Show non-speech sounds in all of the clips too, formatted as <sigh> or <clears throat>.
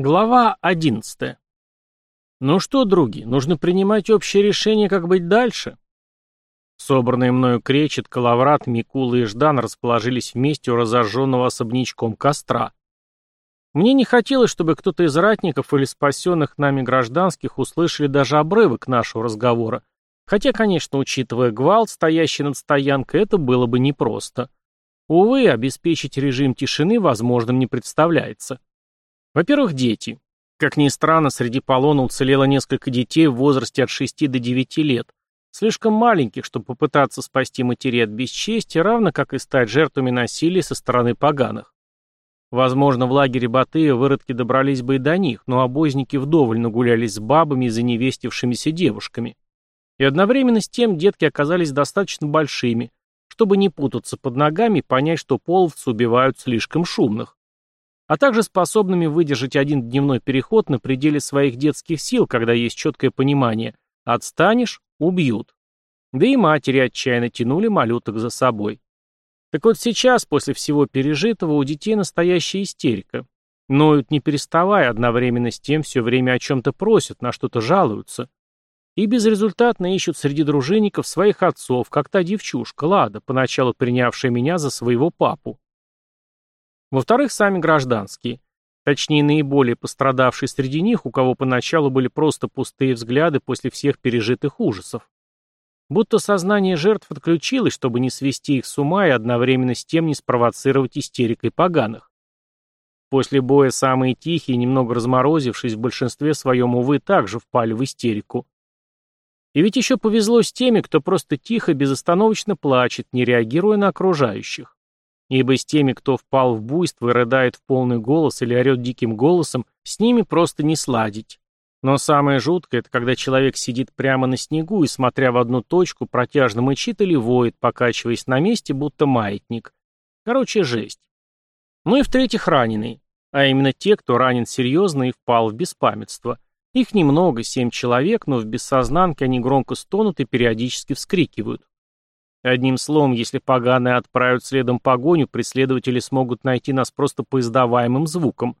Глава 11. Ну что, други, нужно принимать общее решение, как быть дальше. Собранные мною кречет, Калаврат, Микула и Ждан расположились вместе у разожженного особнячком костра. Мне не хотелось, чтобы кто-то из ратников или спасенных нами гражданских услышали даже обрывок нашего разговора, хотя, конечно, учитывая гвалт, стоящий над стоянкой, это было бы непросто. Увы, обеспечить режим тишины возможным не представляется. Во-первых, дети. Как ни странно, среди полона уцелело несколько детей в возрасте от 6 до 9 лет, слишком маленьких, чтобы попытаться спасти матерей от бесчестия, равно как и стать жертвами насилия со стороны поганых. Возможно, в лагере Батыя выродки добрались бы и до них, но обозники вдоволь нагулялись с бабами и заневестившимися девушками. И одновременно с тем детки оказались достаточно большими, чтобы не путаться под ногами и понять, что половцы убивают слишком шумных а также способными выдержать один дневной переход на пределе своих детских сил, когда есть четкое понимание «отстанешь – убьют». Да и матери отчаянно тянули малюток за собой. Так вот сейчас, после всего пережитого, у детей настоящая истерика. Ноют не переставая, одновременно с тем все время о чем-то просят, на что-то жалуются. И безрезультатно ищут среди дружинников своих отцов, как та девчушка, Лада, поначалу принявшая меня за своего папу. Во-вторых, сами гражданские. Точнее, наиболее пострадавшие среди них, у кого поначалу были просто пустые взгляды после всех пережитых ужасов. Будто сознание жертв отключилось, чтобы не свести их с ума и одновременно с тем не спровоцировать истерикой поганых. После боя самые тихие, немного разморозившись, в большинстве своем, увы, также впали в истерику. И ведь еще повезло с теми, кто просто тихо, безостановочно плачет, не реагируя на окружающих. Ибо с теми, кто впал в буйство и рыдает в полный голос или орет диким голосом, с ними просто не сладить. Но самое жуткое, это когда человек сидит прямо на снегу и, смотря в одну точку, протяжно мычит или воет, покачиваясь на месте, будто маятник. Короче, жесть. Ну и в-третьих, раненые. А именно те, кто ранен серьезно и впал в беспамятство. Их немного, семь человек, но в бессознанке они громко стонут и периодически вскрикивают. Одним словом, если поганые отправят следом погоню, преследователи смогут найти нас просто по издаваемым звукам.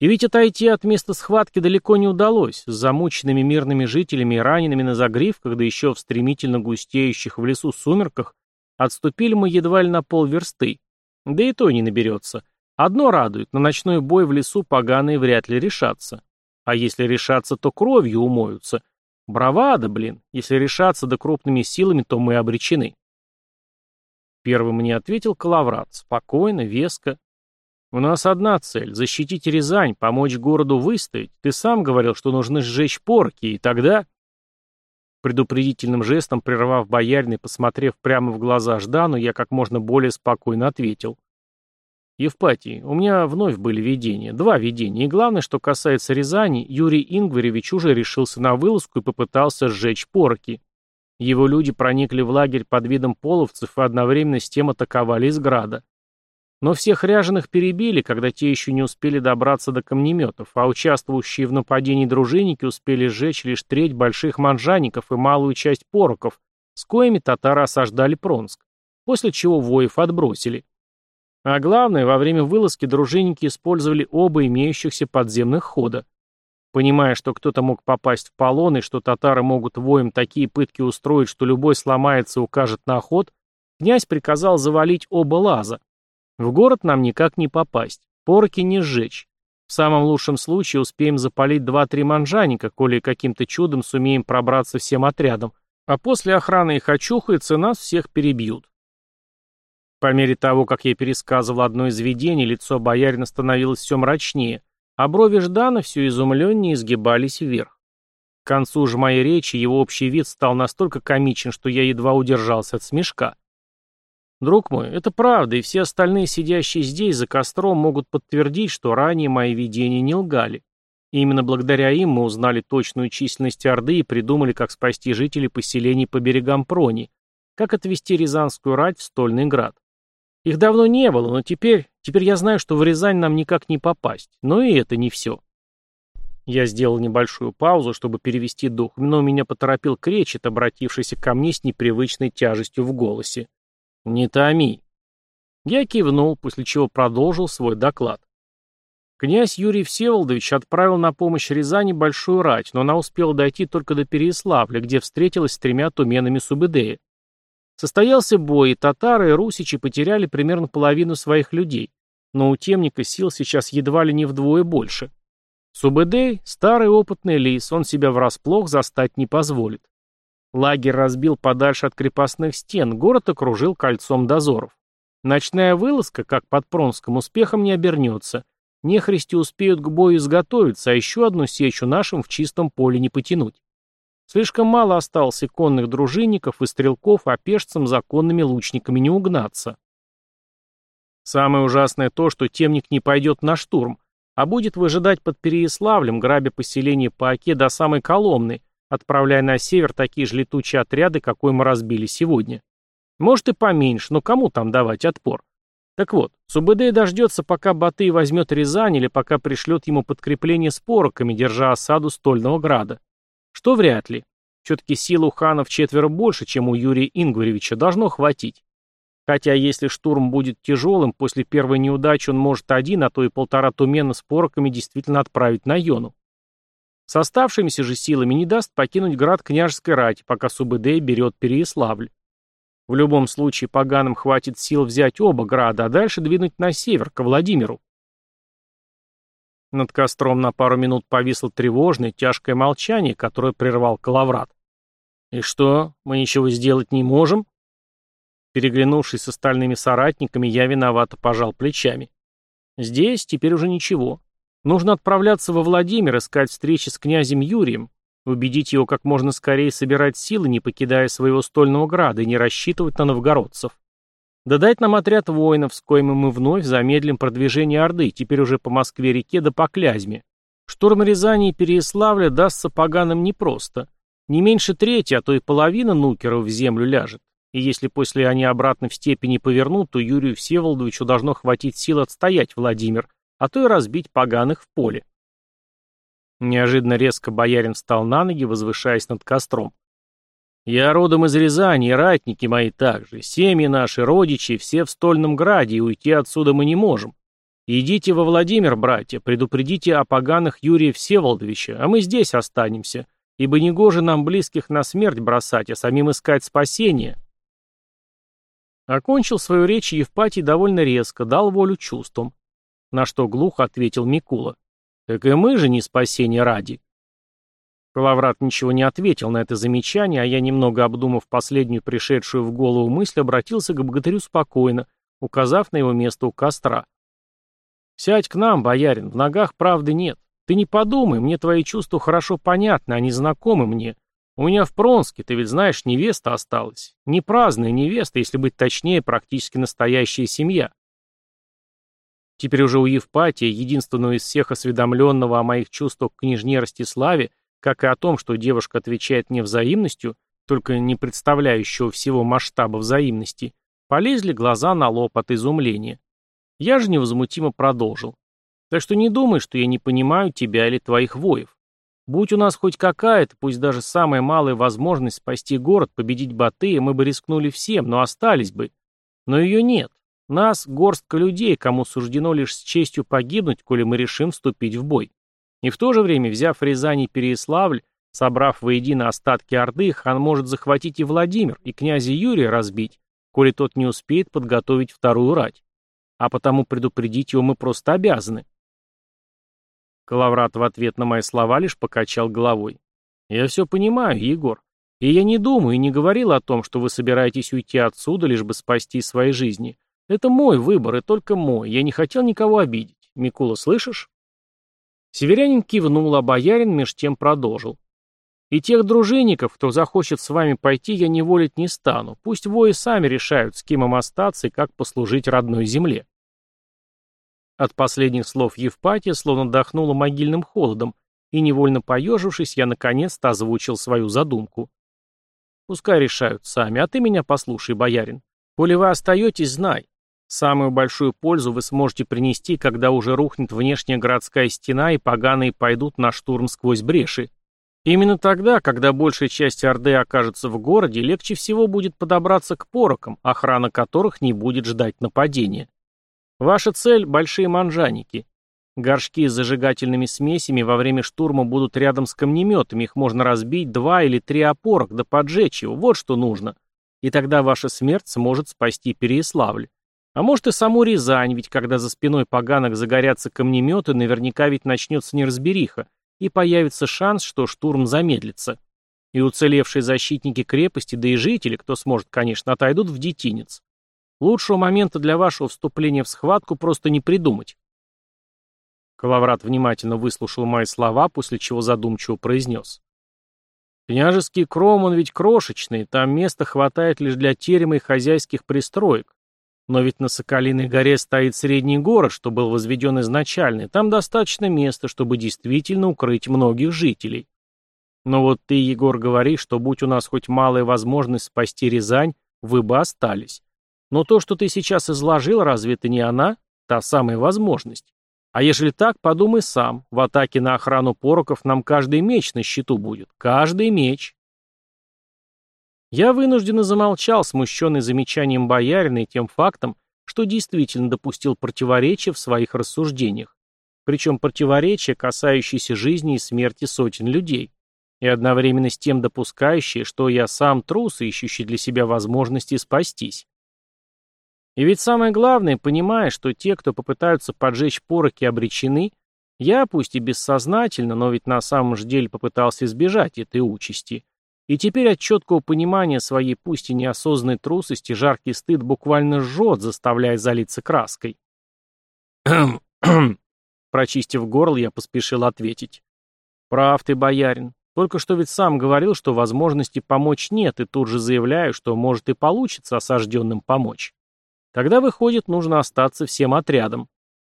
И ведь отойти от места схватки далеко не удалось, с замученными мирными жителями и ранеными на загривках, да еще в стремительно густеющих в лесу сумерках, отступили мы едва ли на полверсты. Да и то не наберется. Одно радует, на ночной бой в лесу поганые вряд ли решатся. А если решатся, то кровью умоются — Бравада, блин. Если решаться да крупными силами, то мы обречены. Первым мне ответил Калаврат. Спокойно, веско. У нас одна цель — защитить Рязань, помочь городу выстоять. Ты сам говорил, что нужно сжечь порки, и тогда... Предупредительным жестом, прервав боярина и посмотрев прямо в глаза Ждану, я как можно более спокойно ответил. Евпатий, у меня вновь были видения, два видения, и главное, что касается Рязани, Юрий Ингваревич уже решился на вылазку и попытался сжечь порки. Его люди проникли в лагерь под видом половцев и одновременно с тем атаковали из града. Но всех ряженых перебили, когда те еще не успели добраться до камнеметов, а участвующие в нападении дружинники успели сжечь лишь треть больших манжаников и малую часть пороков, с коими татары осаждали Пронск, после чего воев отбросили. А главное, во время вылазки дружинники использовали оба имеющихся подземных хода. Понимая, что кто-то мог попасть в полон и что татары могут воем такие пытки устроить, что любой сломается и укажет на ход, князь приказал завалить оба лаза. В город нам никак не попасть, порки не сжечь. В самом лучшем случае успеем запалить два-три манжаника, коли каким-то чудом сумеем пробраться всем отрядом, а после охраны их очухается, нас всех перебьют. По мере того, как я пересказывал одно из видений, лицо боярина становилось все мрачнее, а брови Ждана все изумленнее изгибались вверх. К концу же моей речи его общий вид стал настолько комичен, что я едва удержался от смешка. Друг мой, это правда, и все остальные, сидящие здесь за костром, могут подтвердить, что ранее мои видения не лгали. И именно благодаря им мы узнали точную численность Орды и придумали, как спасти жителей поселений по берегам Прони, как отвести Рязанскую рать в Стольный Град. Их давно не было, но теперь... Теперь я знаю, что в Рязань нам никак не попасть. Но и это не все. Я сделал небольшую паузу, чтобы перевести дух, но меня поторопил кречет, обратившийся ко мне с непривычной тяжестью в голосе. «Не томи». Я кивнул, после чего продолжил свой доклад. Князь Юрий Всеволодович отправил на помощь Рязани большую рать, но она успела дойти только до Переяславля, где встретилась с тремя туменами Субэдея. Состоялся бой, и татары и русичи потеряли примерно половину своих людей, но у темника сил сейчас едва ли не вдвое больше. Субэдей – старый опытный лис, он себя врасплох застать не позволит. Лагерь разбил подальше от крепостных стен, город окружил кольцом дозоров. Ночная вылазка, как под Пронском, успехом не обернется. Нехристи успеют к бою изготовиться, а еще одну сечу нашим в чистом поле не потянуть. Слишком мало осталось и конных дружинников, и стрелков, а пешцам законными лучниками не угнаться. Самое ужасное то, что темник не пойдет на штурм, а будет выжидать под Переяславлем, грабя поселение по оке до самой Коломны, отправляя на север такие же летучие отряды, какой мы разбили сегодня. Может и поменьше, но кому там давать отпор? Так вот, Субэдэй дождется, пока Батый возьмет Рязань или пока пришлет ему подкрепление с пороками, держа осаду Стольного Града. Что вряд ли. Все-таки сил у ханов четверо больше, чем у Юрия Ингваревича, должно хватить. Хотя если штурм будет тяжелым, после первой неудачи он может один, а то и полтора тумена с пороками действительно отправить на Йону. С оставшимися же силами не даст покинуть град княжеской рати, пока Субэдэй берет Переяславль. В любом случае поганым хватит сил взять оба града, а дальше двинуть на север, к Владимиру. Над костром на пару минут повисло тревожное, тяжкое молчание, которое прервал Калаврат. «И что, мы ничего сделать не можем?» Переглянувшись с остальными соратниками, я виновато пожал плечами. «Здесь теперь уже ничего. Нужно отправляться во Владимир, искать встречи с князем Юрием, убедить его как можно скорее собирать силы, не покидая своего стольного града, и не рассчитывать на новгородцев. Да дать нам отряд воинов, с коими мы вновь замедлим продвижение Орды, теперь уже по Москве-реке да по Клязьме. Штурм Рязани и Переяславля дастся поганым непросто. Не меньше трети, а то и половина нукеров в землю ляжет. И если после они обратно в степи не повернут, то Юрию Всеволодовичу должно хватить сил отстоять Владимир, а то и разбить поганых в поле. Неожиданно резко боярин встал на ноги, возвышаясь над костром. «Я родом из Рязани, и ратники мои также, семьи наши, родичи, все в Стольном Граде, и уйти отсюда мы не можем. Идите во Владимир, братья, предупредите о поганых Юрия Всеволодовича, а мы здесь останемся, ибо негоже нам близких на смерть бросать, а самим искать спасения». Окончил свою речь Евпатий довольно резко, дал волю чувствам. На что глухо ответил Микула. Так и мы же не спасение ради. Калаврат ничего не ответил на это замечание, а я, немного обдумав последнюю пришедшую в голову мысль, обратился к богатырю спокойно, указав на его место у костра. «Сядь к нам, боярин, в ногах правды нет. Ты не подумай, мне твои чувства хорошо понятны, они знакомы мне. У меня в Пронске, ты ведь знаешь, невеста осталась. Не праздная невеста, если быть точнее, практически настоящая семья. Теперь уже у Евпатия, единственного из всех осведомленного о моих чувствах к княжне Ростиславе, как и о том, что девушка отвечает мне взаимностью, только не представляющего всего масштаба взаимности, полезли глаза на лоб от изумления. Я же невозмутимо продолжил. Так что не думай, что я не понимаю тебя или твоих воев. Будь у нас хоть какая-то, пусть даже самая малая возможность спасти город, победить Батыя, мы бы рискнули всем, но остались бы. Но ее нет. Нас — горстка людей, кому суждено лишь с честью погибнуть, коли мы решим вступить в бой. И в то же время, взяв Рязань и Переяславль, собрав воедино остатки Орды, хан может захватить и Владимир, и князя Юрия разбить, коли тот не успеет подготовить вторую рать. А потому предупредить его мы просто обязаны. Калаврат в ответ на мои слова лишь покачал головой. «Я все понимаю, Егор. И я не думаю и не говорил о том, что вы собираетесь уйти отсюда, лишь бы спасти свои жизни. Это мой выбор и только мой. Я не хотел никого обидеть. Микула, слышишь? Северянин кивнул, а боярин меж тем продолжил. И тех дружинников, кто захочет с вами пойти, я не волить не стану. Пусть вои сами решают, с кем им остаться и как послужить родной земле. От последних слов Евпатия словно дохнуло могильным холодом, и, невольно поежившись, я наконец-то озвучил свою задумку. Пускай решают сами, а ты меня послушай, боярин. Коли вы остаетесь, знай, Самую большую пользу вы сможете принести, когда уже рухнет внешняя городская стена и поганые пойдут на штурм сквозь бреши. Именно тогда, когда большая часть Орды окажется в городе, легче всего будет подобраться к порокам, охрана которых не будет ждать нападения. Ваша цель – большие манжаники. Горшки с зажигательными смесями во время штурма будут рядом с камнеметами, их можно разбить два или три опорок, да поджечь его, вот что нужно. И тогда ваша смерть сможет спасти Переяславль. А может и саму Рязань, ведь когда за спиной поганок загорятся камнеметы, наверняка ведь начнется неразбериха, и появится шанс, что штурм замедлится. И уцелевшие защитники крепости, да и жители, кто сможет, конечно, отойдут в детинец. Лучшего момента для вашего вступления в схватку просто не придумать. Калаврат внимательно выслушал мои слова, после чего задумчиво произнес. «Княжеский кром, он ведь крошечный, там места хватает лишь для терема и хозяйских пристроек. Но ведь на Соколиной горе стоит средний город, что был возведен изначально, там достаточно места, чтобы действительно укрыть многих жителей. Но вот ты, Егор, говоришь, что будь у нас хоть малая возможность спасти Рязань, вы бы остались. Но то, что ты сейчас изложил, разве это не она? Та самая возможность. А ежели так, подумай сам. В атаке на охрану пороков нам каждый меч на счету будет. Каждый меч. Я вынужденно замолчал, смущенный замечанием боярина и тем фактом, что действительно допустил противоречия в своих рассуждениях. Причем противоречия, касающиеся жизни и смерти сотен людей. И одновременно с тем допускающие, что я сам трус, ищущий для себя возможности спастись. И ведь самое главное, понимая, что те, кто попытаются поджечь пороки, обречены, я, пусть и бессознательно, но ведь на самом же деле попытался избежать этой участи. И теперь от четкого понимания своей пусть и неосознанной трусости жаркий стыд буквально жжет, заставляя залиться краской. <clears throat> Прочистив горло, я поспешил ответить. «Прав ты, боярин. Только что ведь сам говорил, что возможности помочь нет, и тут же заявляю, что может и получится осажденным помочь. Тогда, выходит, нужно остаться всем отрядом.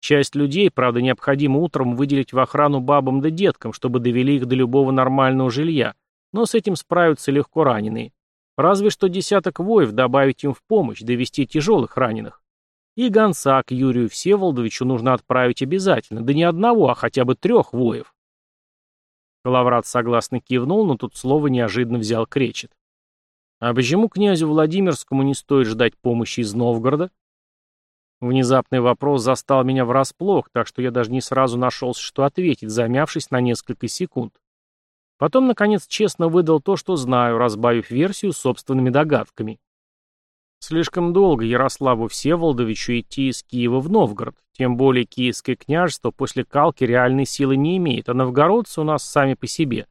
Часть людей, правда, необходимо утром выделить в охрану бабам да деткам, чтобы довели их до любого нормального жилья, но с этим справятся легко раненые. Разве что десяток воев добавить им в помощь, довести тяжелых раненых. И гонца к Юрию Всеволодовичу нужно отправить обязательно, да не одного, а хотя бы трех воев. Калаврат согласно кивнул, но тут слово неожиданно взял кречет. А почему князю Владимирскому не стоит ждать помощи из Новгорода? Внезапный вопрос застал меня врасплох, так что я даже не сразу нашелся, что ответить, замявшись на несколько секунд. Потом, наконец, честно выдал то, что знаю, разбавив версию собственными догадками. Слишком долго Ярославу Всеволодовичу идти из Киева в Новгород, тем более Киевское княжество после Калки реальной силы не имеет, а новгородцы у нас сами по себе.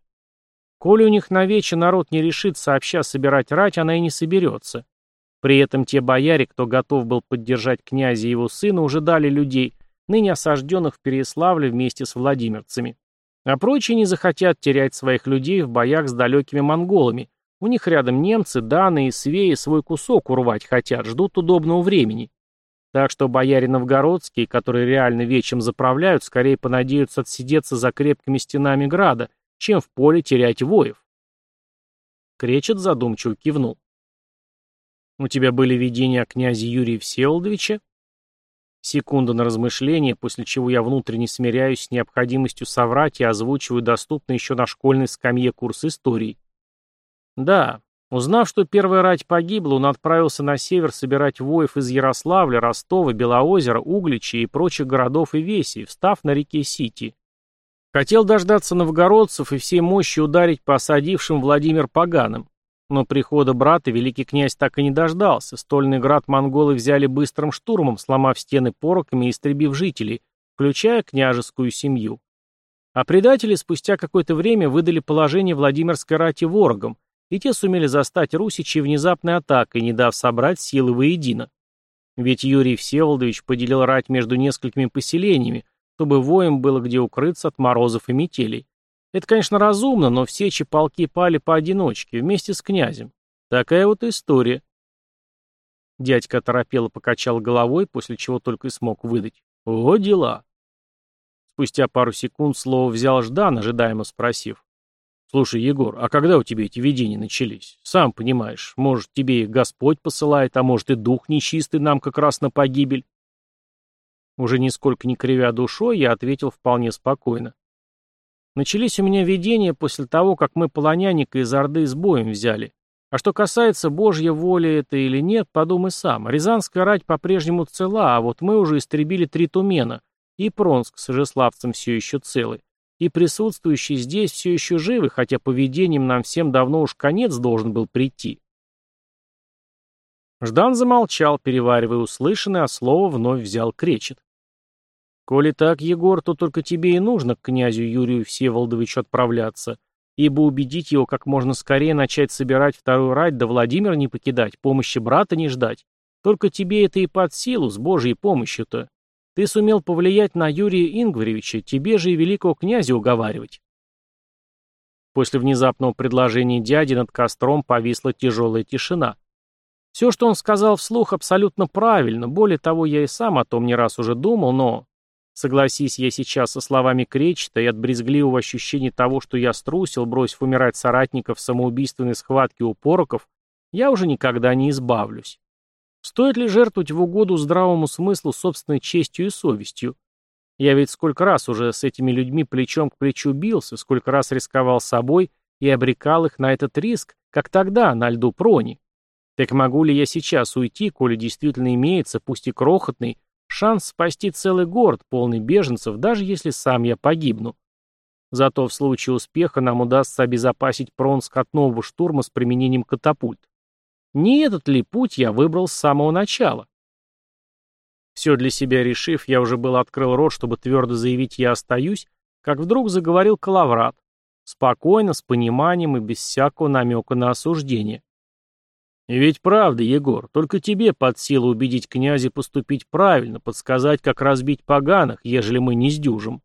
Коли у них на вече народ не решит сообща собирать рать, она и не соберется. При этом те бояре, кто готов был поддержать князя и его сына, уже дали людей, ныне осажденных в Переяславле вместе с владимирцами. А прочие не захотят терять своих людей в боях с далекими монголами. У них рядом немцы, даны и свеи свой кусок урвать хотят, ждут удобного времени. Так что бояре новгородские, которые реально вечем заправляют, скорее понадеются отсидеться за крепкими стенами града, чем в поле терять воев. Кречет задумчиво кивнул. «У тебя были видения о князе Юрии Всеволодовиче?» Секунда на размышление, после чего я внутренне смиряюсь с необходимостью соврать и озвучиваю доступный еще на школьной скамье курс истории. Да, узнав, что первая рать погибла, он отправился на север собирать воев из Ярославля, Ростова, Белоозера, Углича и прочих городов и весей, встав на реке Сити. Хотел дождаться новгородцев и всей мощи ударить по осадившим Владимир Поганым. Но прихода брата великий князь так и не дождался. Стольный град монголы взяли быстрым штурмом, сломав стены пороками и истребив жителей, включая княжескую семью. А предатели спустя какое-то время выдали положение Владимирской рати ворогам, и те сумели застать русичей внезапной атакой, не дав собрать силы воедино. Ведь Юрий Всеволодович поделил рать между несколькими поселениями, чтобы воем было где укрыться от морозов и метелей. Это, конечно, разумно, но все чепалки пали поодиночке, вместе с князем. Такая вот история. Дядька торопело покачал головой, после чего только и смог выдать. О, дела. Спустя пару секунд слово взял Ждан, ожидаемо спросив. «Слушай, Егор, а когда у тебя эти видения начались? Сам понимаешь, может, тебе их Господь посылает, а может, и дух нечистый нам как раз на погибель?» Уже нисколько не кривя душой, я ответил вполне спокойно. Начались у меня видения после того, как мы полоняника из Орды с боем взяли. А что касается Божьей воли это или нет, подумай сам. Рязанская рать по-прежнему цела, а вот мы уже истребили три тумена, И Пронск с Ижеславцем все еще целы. И присутствующие здесь все еще живы, хотя поведением нам всем давно уж конец должен был прийти. Ждан замолчал, переваривая услышанное, а слово вновь взял кречет. «Коли так, Егор, то только тебе и нужно к князю Юрию Всеволодовичу отправляться, ибо убедить его как можно скорее начать собирать вторую рать, да Владимир не покидать, помощи брата не ждать. Только тебе это и под силу, с Божьей помощью-то. Ты сумел повлиять на Юрия Ингваревича, тебе же и великого князя уговаривать. После внезапного предложения дяди над костром повисла тяжелая тишина. Все, что он сказал вслух, абсолютно правильно, более того, я и сам о том не раз уже думал, но... Согласись я сейчас со словами Кречета и от брезгливого ощущения того, что я струсил, бросив умирать соратников в самоубийственной схватке у пороков, я уже никогда не избавлюсь. Стоит ли жертвовать в угоду здравому смыслу собственной честью и совестью? Я ведь сколько раз уже с этими людьми плечом к плечу бился, сколько раз рисковал собой и обрекал их на этот риск, как тогда, на льду Прони. Так могу ли я сейчас уйти, коли действительно имеется, пусть и крохотный, шанс спасти целый город, полный беженцев, даже если сам я погибну? Зато в случае успеха нам удастся обезопасить Пронск от нового штурма с применением катапульт. Не этот ли путь я выбрал с самого начала? Все для себя решив, я уже был открыл рот, чтобы твердо заявить «я остаюсь», как вдруг заговорил Калаврат. Спокойно, с пониманием и без всякого намека на осуждение. И ведь правда, Егор, только тебе под силу убедить князя поступить правильно, подсказать, как разбить поганых, ежели мы не сдюжим.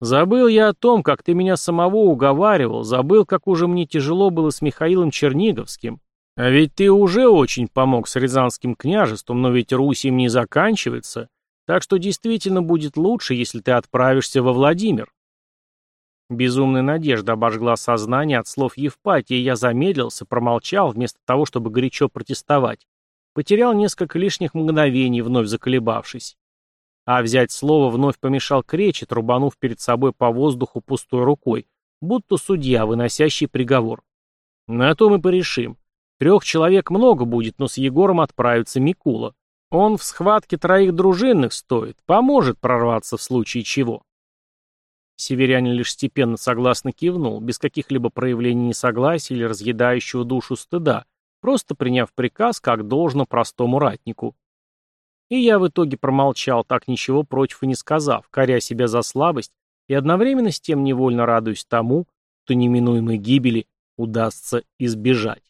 Забыл я о том, как ты меня самого уговаривал, забыл, как уже мне тяжело было с Михаилом Черниговским. А ведь ты уже очень помог с Рязанским княжеством, но ведь Русь им не заканчивается, так что действительно будет лучше, если ты отправишься во Владимир. Безумная надежда обожгла сознание от слов Евпатии, и я замедлился, промолчал, вместо того, чтобы горячо протестовать. Потерял несколько лишних мгновений, вновь заколебавшись. А взять слово вновь помешал кречет, рубанув перед собой по воздуху пустой рукой, будто судья, выносящий приговор. На то мы порешим. Трех человек много будет, но с Егором отправится Микула. Он в схватке троих дружинных стоит, поможет прорваться в случае чего. Северянин лишь степенно согласно кивнул, без каких-либо проявлений несогласия или разъедающего душу стыда, просто приняв приказ, как должно простому ратнику. И я в итоге промолчал, так ничего против и не сказав, коря себя за слабость и одновременно с тем невольно радуюсь тому, что неминуемой гибели удастся избежать.